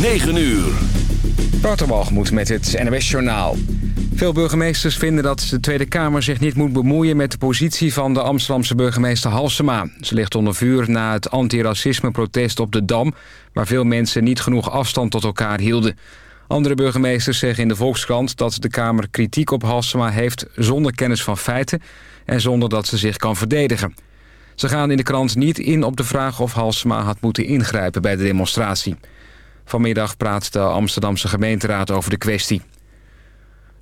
9 uur. Waterwalgemoed met het NWS Journaal. Veel burgemeesters vinden dat de Tweede Kamer zich niet moet bemoeien... met de positie van de Amsterdamse burgemeester Halsema. Ze ligt onder vuur na het antiracisme-protest op de Dam... waar veel mensen niet genoeg afstand tot elkaar hielden. Andere burgemeesters zeggen in de Volkskrant dat de Kamer kritiek op Halsema heeft... zonder kennis van feiten en zonder dat ze zich kan verdedigen. Ze gaan in de krant niet in op de vraag of Halsema had moeten ingrijpen bij de demonstratie. Vanmiddag praat de Amsterdamse gemeenteraad over de kwestie.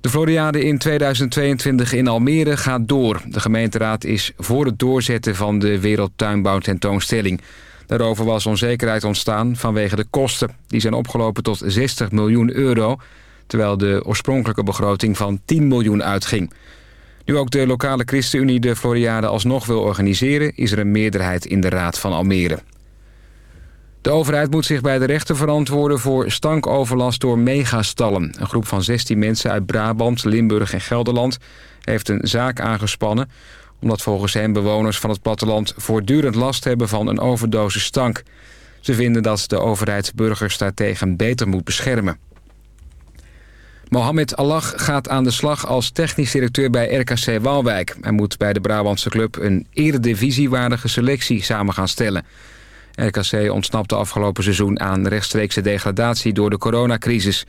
De Floriade in 2022 in Almere gaat door. De gemeenteraad is voor het doorzetten van de Wereldtuinbouwtentoonstelling. Daarover was onzekerheid ontstaan vanwege de kosten. Die zijn opgelopen tot 60 miljoen euro... terwijl de oorspronkelijke begroting van 10 miljoen uitging. Nu ook de lokale ChristenUnie de Floriade alsnog wil organiseren... is er een meerderheid in de Raad van Almere. De overheid moet zich bij de rechter verantwoorden voor stankoverlast door megastallen. Een groep van 16 mensen uit Brabant, Limburg en Gelderland heeft een zaak aangespannen... omdat volgens hen bewoners van het platteland voortdurend last hebben van een overdosis stank. Ze vinden dat de overheid burgers daartegen beter moet beschermen. Mohamed Allah gaat aan de slag als technisch directeur bij RKC Waalwijk. Hij moet bij de Brabantse club een eredivisiewaardige selectie samen gaan stellen... RKC ontsnapte afgelopen seizoen aan rechtstreekse degradatie door de coronacrisis.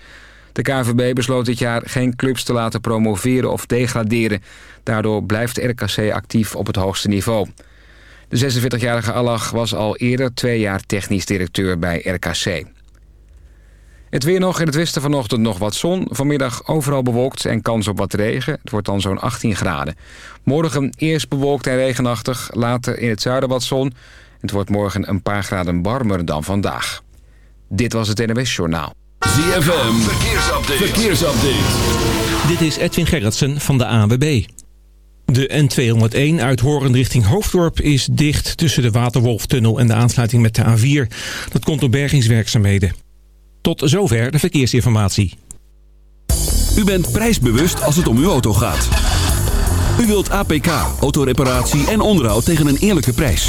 De KVB besloot dit jaar geen clubs te laten promoveren of degraderen. Daardoor blijft RKC actief op het hoogste niveau. De 46-jarige Allah was al eerder twee jaar technisch directeur bij RKC. Het weer nog in het westen vanochtend nog wat zon. Vanmiddag overal bewolkt en kans op wat regen. Het wordt dan zo'n 18 graden. Morgen eerst bewolkt en regenachtig. Later in het zuiden wat zon. Het wordt morgen een paar graden warmer dan vandaag. Dit was het NWS Journaal. ZFM, verkeersupdate. verkeersupdate. Dit is Edwin Gerritsen van de ANWB. De N201 uit Horen richting Hoofddorp is dicht tussen de Waterwolftunnel en de aansluiting met de A4. Dat komt door bergingswerkzaamheden. Tot zover de verkeersinformatie. U bent prijsbewust als het om uw auto gaat. U wilt APK, autoreparatie en onderhoud tegen een eerlijke prijs.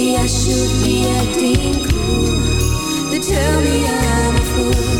Maybe I should be acting cool. They tell me I'm a fool.